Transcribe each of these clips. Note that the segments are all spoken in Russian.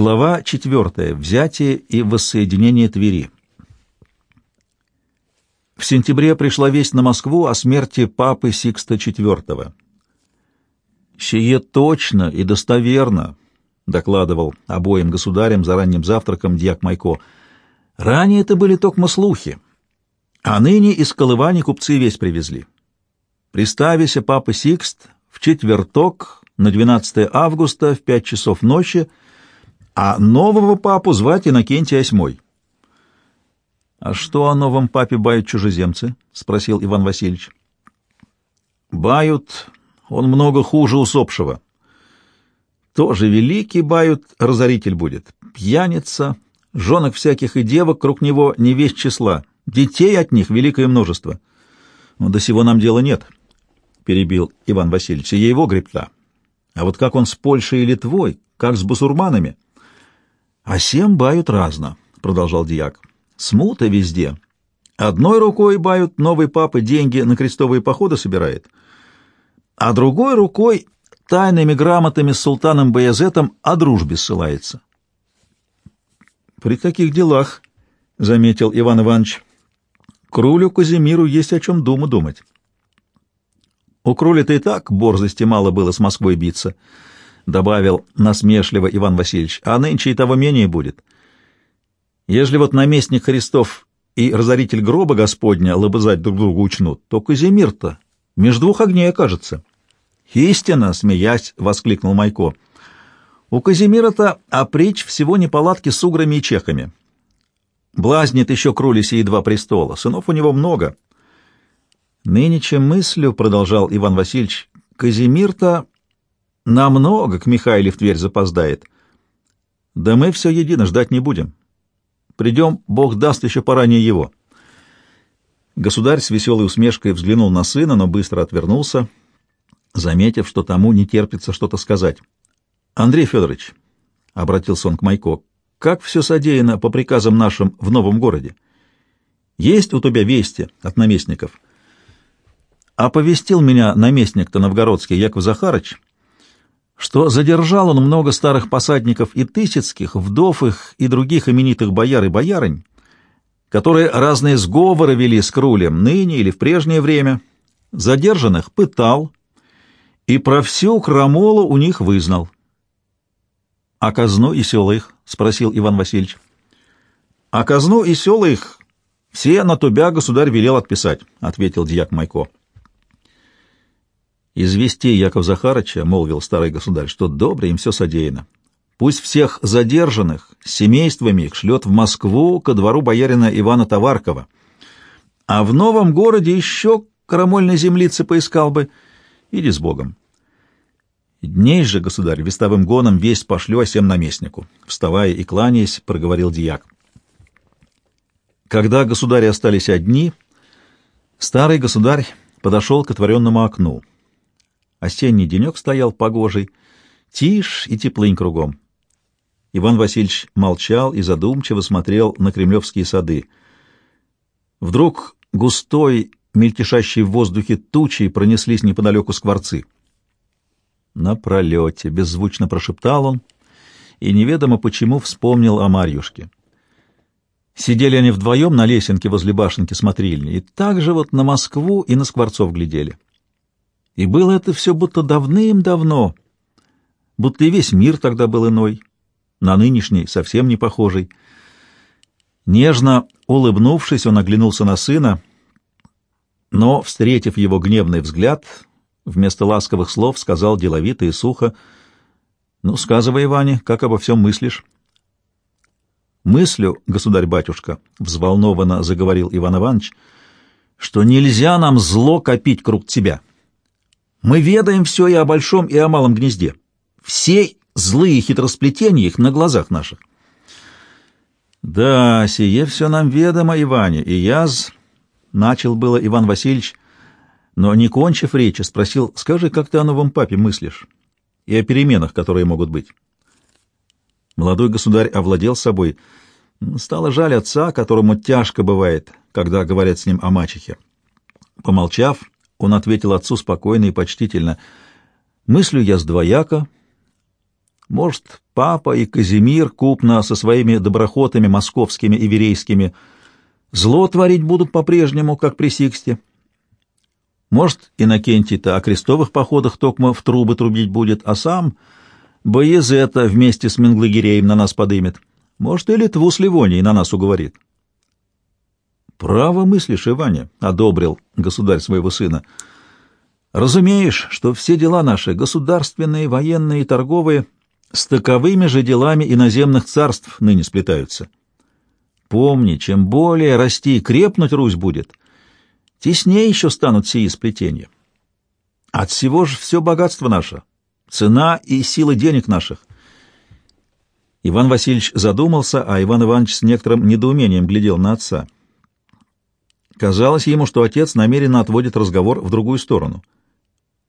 Глава 4. Взятие и воссоединение Твери. В сентябре пришла весть на Москву о смерти папы Сикста IV. «Сие точно и достоверно», — докладывал обоим государям за ранним завтраком дьяк Майко. «Ранее это были только слухи, а ныне из Колывани купцы весть привезли. Преставися папа Сикст в четверток на 12 августа в пять часов ночи — а нового папу звать Иннокентий Осьмой. — А что о новом папе бают чужеземцы? — спросил Иван Васильевич. — Бают, он много хуже усопшего. Тоже великий бают, разоритель будет. Пьяница, женок всяких и девок круг него не весь числа, детей от них великое множество. Но до сего нам дела нет, — перебил Иван Васильевич, — его гребта. А вот как он с Польшей и Литвой, как с бусурманами — а всем бают разно, — продолжал дьяк. Смута везде. Одной рукой бают новый папа деньги на крестовые походы собирает, а другой рукой тайными грамотами с султаном Баязетом о дружбе ссылается. — При таких делах, — заметил Иван Иванович, — Крулю Казимиру есть о чем думу думать. У Круля-то и так борзости мало было с Москвой биться, —— добавил насмешливо Иван Васильевич, — а нынче и того менее будет. Ежели вот наместник Христов и разоритель гроба Господня лобызать друг другу учнут, то Казимир-то между двух огней окажется. — Истина, — смеясь, — воскликнул Майко. — У Казимира-то опричь всего неполадки с уграми и чехами. Блазнит еще крули сии два престола, сынов у него много. — Нынче мыслю, — продолжал Иван Васильевич, — Казимир-то Намного к Михаиле в Тверь запоздает. Да мы все едино ждать не будем. Придем, Бог даст еще поранее его. Государь с веселой усмешкой взглянул на сына, но быстро отвернулся, заметив, что тому не терпится что-то сказать. — Андрей Федорович, — обратился он к Майко, — как все содеяно по приказам нашим в новом городе? Есть у тебя вести от наместников? Оповестил меня наместник-то новгородский Яков Захарыч, — что задержал он много старых посадников и тысяцких, вдов их и других именитых бояр и боярынь, которые разные сговоры вели с Крулем ныне или в прежнее время, задержанных пытал и про всю крамолу у них вызнал. — А казну и села их? — спросил Иван Васильевич. — А казну и села их все на тубя государь велел отписать, — ответил дьяк Майко. «Извести Яков Захарыча, — молвил старый государь, — что добре им все содеяно. Пусть всех задержанных семействами их шлет в Москву ко двору боярина Ивана Товаркова. А в новом городе еще крамольной землицы поискал бы. Иди с Богом. Дней же, государь, вестовым гоном весть пошлю о всем наместнику. Вставая и кланяясь, проговорил дьяк. Когда государи остались одни, старый государь подошел к отворенному окну. Осенний денек стоял погожий, тишь и теплынь кругом. Иван Васильевич молчал и задумчиво смотрел на кремлевские сады. Вдруг густой, мельтешащий в воздухе тучей пронеслись неподалеку скворцы. «На пролете!» — беззвучно прошептал он, и неведомо почему вспомнил о Марьюшке. Сидели они вдвоем на лесенке возле башенки смотрильни, и так же вот на Москву и на скворцов глядели. И было это все будто давным-давно, будто и весь мир тогда был иной, на нынешний совсем не похожий. Нежно улыбнувшись, он оглянулся на сына, но, встретив его гневный взгляд, вместо ласковых слов сказал деловито и сухо, «Ну, сказывай, Иване, как обо всем мыслишь?» «Мыслю, государь-батюшка», — взволнованно заговорил Иван Иванович, — «что нельзя нам зло копить круг тебя». Мы ведаем все и о большом, и о малом гнезде. Все злые хитросплетения их на глазах наших. Да, сие все нам ведомо, Иване, и я з... Начал было Иван Васильевич, но, не кончив речи, спросил, скажи, как ты о новом папе мыслишь и о переменах, которые могут быть. Молодой государь овладел собой. Стало жаль отца, которому тяжко бывает, когда говорят с ним о мачехе. Помолчав, он ответил отцу спокойно и почтительно. «Мыслю я сдвояко. Может, папа и Казимир купно со своими доброхотами московскими и верейскими зло творить будут по-прежнему, как при Сиксте. Может, Иннокентий-то о крестовых походах токмо в трубы трубить будет, а сам Боязета вместе с Менглагереем на нас подымет. Может, и Литву с Ливонией на нас уговорит. «Право мыслишь, Иваня», — одобрил государь своего сына. «Разумеешь, что все дела наши, государственные, военные и торговые, с таковыми же делами иноземных царств ныне сплетаются. Помни, чем более расти и крепнуть Русь будет, теснее еще станут сии сплетения. От всего же все богатство наше, цена и сила денег наших. Иван Васильевич задумался, а Иван Иванович с некоторым недоумением глядел на отца. Казалось ему, что отец намеренно отводит разговор в другую сторону.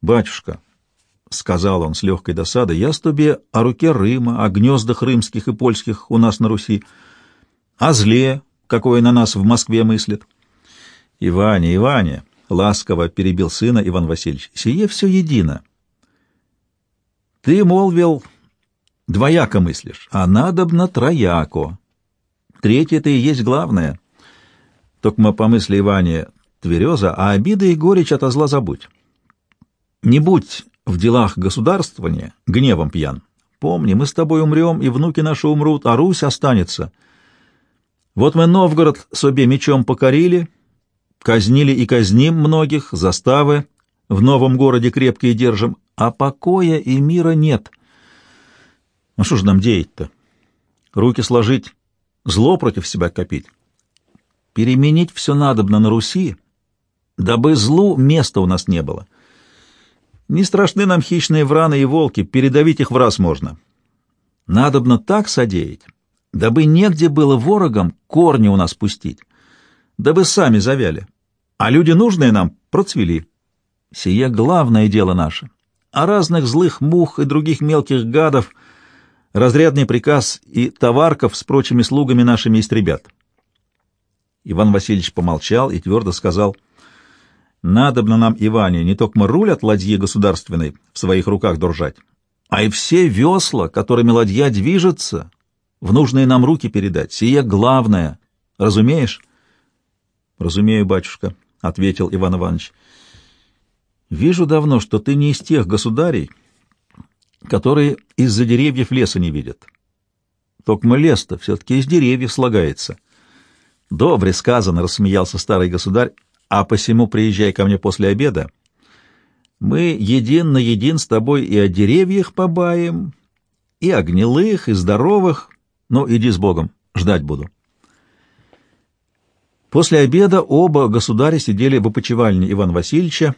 «Батюшка», — сказал он с легкой досадой, — «я с тебе о руке Рыма, о гнездах рымских и польских у нас на Руси, о зле, какое на нас в Москве мыслит». «Иваня, Иваня», — ласково перебил сына Иван Васильевич, — «сие все едино». Ты, молвил, двояко мыслишь, а надобно трояко. Третье-то и есть главное. Только по мысли Иване твереза, а обиды и горечь от зла забудь. Не будь в делах государствования гневом пьян. Помни, мы с тобой умрем, и внуки наши умрут, а Русь останется. Вот мы Новгород себе мечом покорили, казнили и казним многих, заставы в новом городе крепкие держим, а покоя и мира нет. Ну что же нам деять-то? Руки сложить, зло против себя копить? Переменить все надобно на Руси, дабы злу места у нас не было. Не страшны нам хищные враны и волки, передавить их в раз можно. Надобно так содеять, дабы негде было ворогам корни у нас пустить, дабы сами завяли, а люди нужные нам процвели. Сие главное дело наше а разных злых мух и других мелких гадов, разрядный приказ и товарков с прочими слугами нашими истребят. Иван Васильевич помолчал и твердо сказал, «Надобно нам, Иване, не только руль от ладьи государственной в своих руках держать, а и все весла, которыми ладья движется, в нужные нам руки передать. Сие главное. Разумеешь?» «Разумею, батюшка», — ответил Иван Иванович. Вижу давно, что ты не из тех государей, которые из-за деревьев леса не видят. Токмо лес-то все-таки из деревьев слагается. Добре сказано, — рассмеялся старый государь, — а посему приезжай ко мне после обеда. Мы един на един с тобой и о деревьях побаем, и о гнилых, и здоровых. Ну, иди с Богом, ждать буду. После обеда оба государя сидели в опочивальне Ивана Васильевича,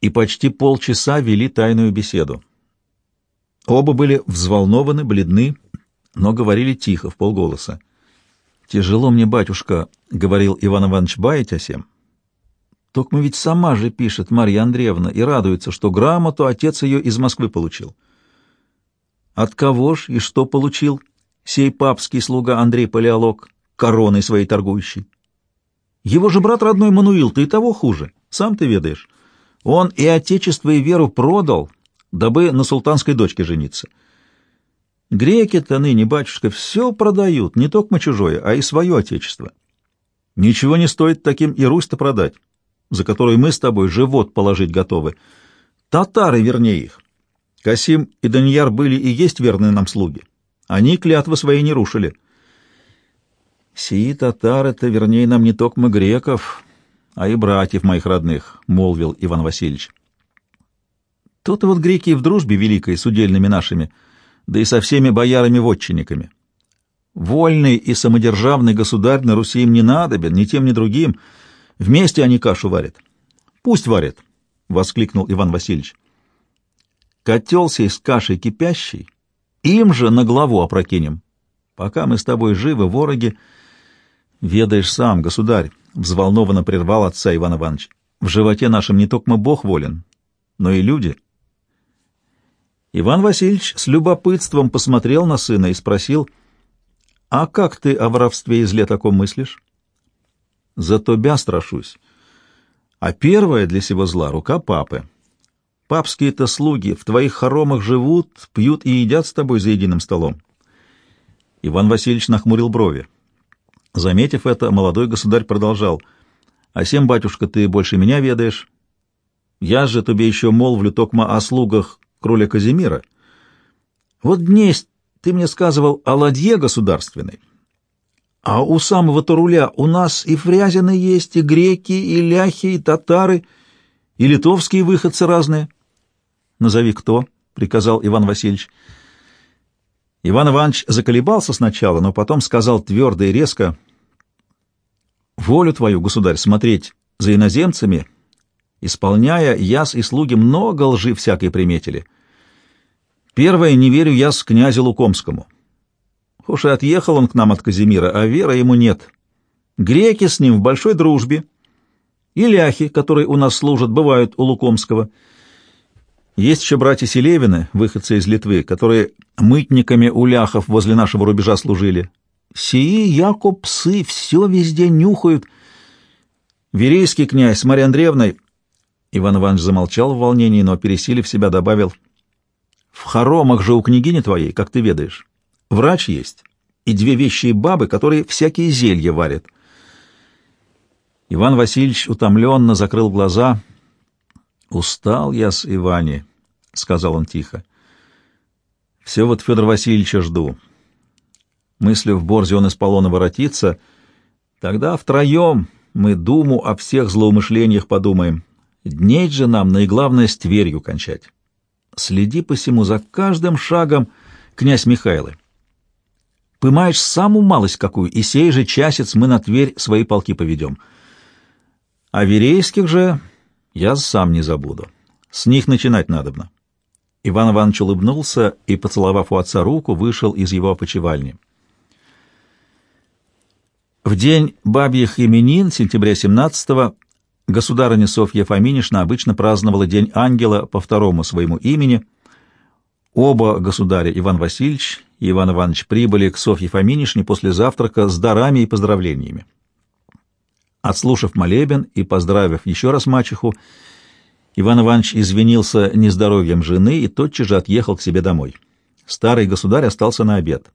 и почти полчаса вели тайную беседу. Оба были взволнованы, бледны, но говорили тихо, в полголоса. «Тяжело мне, батюшка», — говорил Иван Иванович, — «баять о сем». Токма ведь сама же пишет Марья Андреевна и радуется, что грамоту отец ее из Москвы получил. От кого ж и что получил сей папский слуга Андрей Палеолог, короной своей торгующий? Его же брат родной Мануил, ты и того хуже, сам ты ведаешь. Он и отечество, и веру продал, дабы на султанской дочке жениться. Греки-то ныне, батюшка, все продают, не только чужое, а и свое отечество. Ничего не стоит таким и Русь-то продать, за которую мы с тобой живот положить готовы. Татары, вернее их. Касим и Даньяр были и есть верные нам слуги. Они клятвы свои не рушили. Сии татары-то, вернее, нам не только мы греков, а и братьев моих родных, — молвил Иван Васильевич. Тут вот греки в дружбе великой с удельными нашими, да и со всеми боярами-вотчинниками. Вольный и самодержавный государь на Руси им не надобен, ни тем, ни другим. Вместе они кашу варят. Пусть варят, — воскликнул Иван Васильевич. Котел сей с кашей кипящей, им же на главу опрокинем. Пока мы с тобой живы, вороги, ведаешь сам, государь, взволнованно прервал отца Иван Иванович. В животе нашем не только Бог волен, но и люди. Иван Васильевич с любопытством посмотрел на сына и спросил, «А как ты о воровстве и зле таком мыслишь?» «За тобя страшусь. А первое для сего зла — рука папы. Папские-то слуги в твоих хоромах живут, пьют и едят с тобой за единым столом. Иван Васильевич нахмурил брови. Заметив это, молодой государь продолжал. «А сем, батюшка, ты больше меня ведаешь. Я же тебе еще молвлю токма о слугах кроля Казимира. Вот днесь ты мне сказывал о ладье государственной, а у самого-то руля у нас и фрязины есть, и греки, и ляхи, и татары, и литовские выходцы разные. — Назови кто, — приказал Иван Васильевич. Иван Иванович заколебался сначала, но потом сказал твердо и резко, — Волю твою, государь, смотреть за иноземцами, исполняя яс и слуги много лжи всякой приметили. Первое, не верю я с князю Лукомскому. Уж и отъехал он к нам от Казимира, а веры ему нет. Греки с ним в большой дружбе. И ляхи, которые у нас служат, бывают у Лукомского. Есть еще братья Селевины, выходцы из Литвы, которые мытниками у ляхов возле нашего рубежа служили. Сии, яко псы, все везде нюхают. Верейский князь с Марьей Андреевной... Иван Иванович замолчал в волнении, но, пересилив себя, добавил... В хоромах же у княгини твоей, как ты ведаешь. Врач есть и две вещие бабы, которые всякие зелья варят. Иван Васильевич утомленно закрыл глаза. «Устал я с Ивани», — сказал он тихо. «Все вот Федор Васильевича жду. Мыслю в Борзе он из полона воротится. Тогда втроем мы думу о всех злоумышлениях подумаем. Дней же нам наиглавное с Тверью кончать. Следи посему за каждым шагом князь Михайлы. Пымаешь саму малость какую, и сей же часец мы на Тверь свои полки поведем. А верейских же я сам не забуду. С них начинать надобно. Иван Иванович улыбнулся и, поцеловав у отца руку, вышел из его опочивальни. В день бабьих именин, сентября 17-го, государыня Софья Фоминишна обычно праздновала День Ангела по второму своему имени. Оба государя, Иван Васильевич и Иван Иванович прибыли к Софье Фоминишне после завтрака с дарами и поздравлениями. Отслушав молебен и поздравив еще раз мачеху, Иван Иванович извинился нездоровьем жены и тотчас же отъехал к себе домой. Старый государь остался на обед.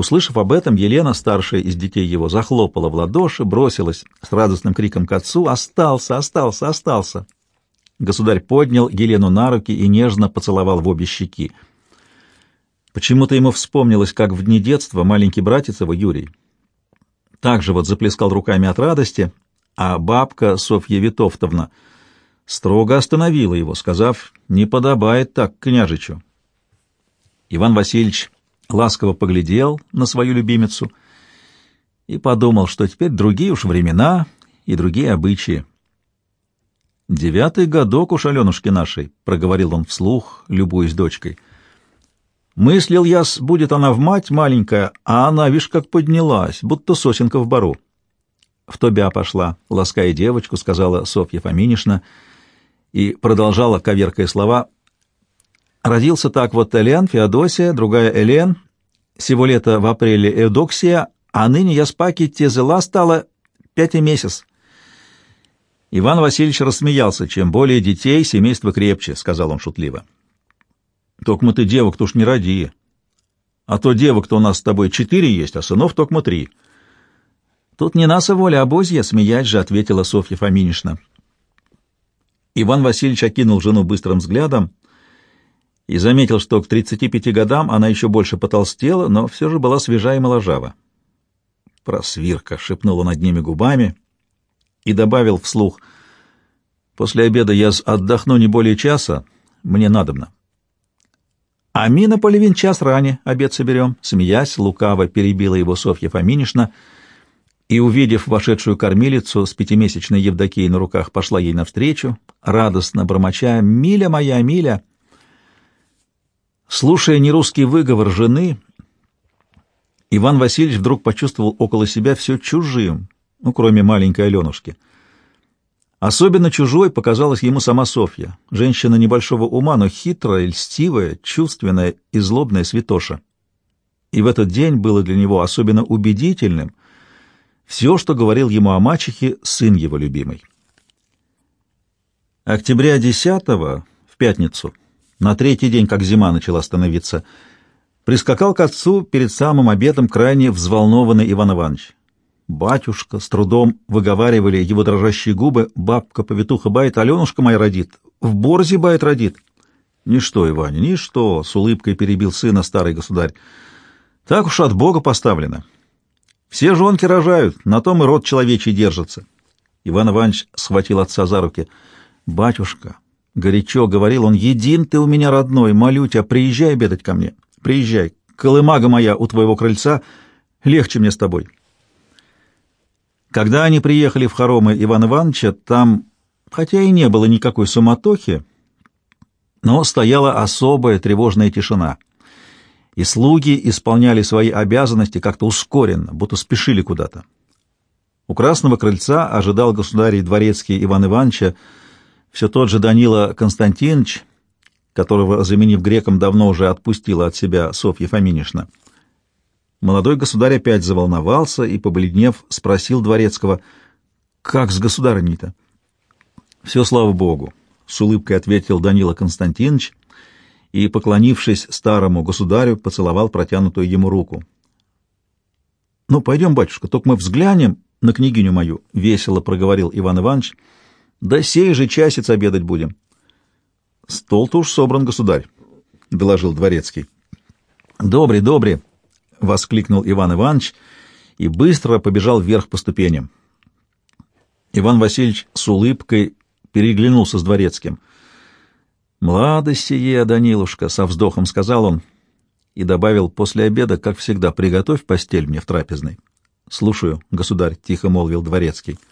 Услышав об этом, Елена, старшая из детей его, захлопала в ладоши, бросилась с радостным криком к отцу «Остался! Остался! Остался!». Государь поднял Елену на руки и нежно поцеловал в обе щеки — Почему-то ему вспомнилось, как в дни детства маленький братец его, Юрий, также вот заплескал руками от радости, а бабка Софья Витовтовна строго остановила его, сказав, «Не подобает так княжичу». Иван Васильевич ласково поглядел на свою любимицу и подумал, что теперь другие уж времена и другие обычаи. «Девятый годок у шаленушки нашей», — проговорил он вслух, любуясь дочкой — Мыслил я, будет она в мать маленькая, а она, вишь, как поднялась, будто сосенка в бару. В тобя пошла, лаская девочку, сказала Софья Фоминишна, и продолжала, коверкая слова. Родился так вот Элен, Феодосия, другая Элен, сего лета в апреле Эудоксия, а ныне я спаки Тезела стала пятый месяц. Иван Васильевич рассмеялся. «Чем более детей, семейство крепче», — сказал он шутливо. Только ты девок-то уж не роди. А то девок-то у нас с тобой четыре есть, а сынов только три. Тут не наша воля, а бозья, смеясь же, ответила Софья Фоминишна. Иван Васильевич окинул жену быстрым взглядом и заметил, что к 35 годам она еще больше потолстела, но все же была свежа и моложава. «Просвирка!» — шепнул он одними губами и добавил вслух. «После обеда я отдохну не более часа, мне надобно». А ми на час ране обед соберем. Смеясь, лукаво перебила его Софья Фоминишна и, увидев вошедшую кормилицу с пятимесячной Евдокией на руках, пошла ей навстречу, радостно бормоча «Миля моя, Миля!». Слушая нерусский выговор жены, Иван Васильевич вдруг почувствовал около себя все чужим, ну, кроме маленькой Аленушки — Особенно чужой показалась ему сама Софья, женщина небольшого ума, но хитрая, льстивая, чувственная и злобная святоша. И в этот день было для него особенно убедительным все, что говорил ему о мачехе сын его любимый. Октября 10 в пятницу, на третий день, как зима начала становиться. Прискакал к отцу перед самым обедом крайне взволнованный Иван Иванович. Батюшка с трудом выговаривали его дрожащие губы. Бабка-повитуха бает, Аленушка моя родит. В борзе бает родит. Ничто, Иваня, ничто, — с улыбкой перебил сына старый государь. Так уж от Бога поставлено. Все жонки рожают, на том и род человечий держится. Иван Иванович схватил отца за руки. «Батюшка, — горячо говорил он, — един ты у меня родной, молю тебя, приезжай обедать ко мне. Приезжай, колымага моя у твоего крыльца, легче мне с тобой». Когда они приехали в хоромы Ивана Ивановича, там, хотя и не было никакой суматохи, но стояла особая тревожная тишина, и слуги исполняли свои обязанности как-то ускоренно, будто спешили куда-то. У красного крыльца ожидал государей дворецкий Иван Ивановича, все тот же Данила Константинович, которого, заменив греком, давно уже отпустила от себя Софья Фоминишна. Молодой государь опять заволновался и, побледнев, спросил дворецкого, «Как с государыней-то?» «Все, слава богу», — с улыбкой ответил Данила Константинович и, поклонившись старому государю, поцеловал протянутую ему руку. «Ну, пойдем, батюшка, только мы взглянем на княгиню мою», — весело проговорил Иван Иванович. «Да сей же часец обедать будем». «Стол-то уж собран, государь», — доложил дворецкий. «Добре, добре», — воскликнул Иван Иванович и быстро побежал вверх по ступеням. Иван Васильевич с улыбкой переглянулся с дворецким. «Младость сие, Данилушка», — со вздохом сказал он и добавил после обеда, как всегда, «приготовь постель мне в трапезной». «Слушаю, государь», — тихо молвил дворецкий. —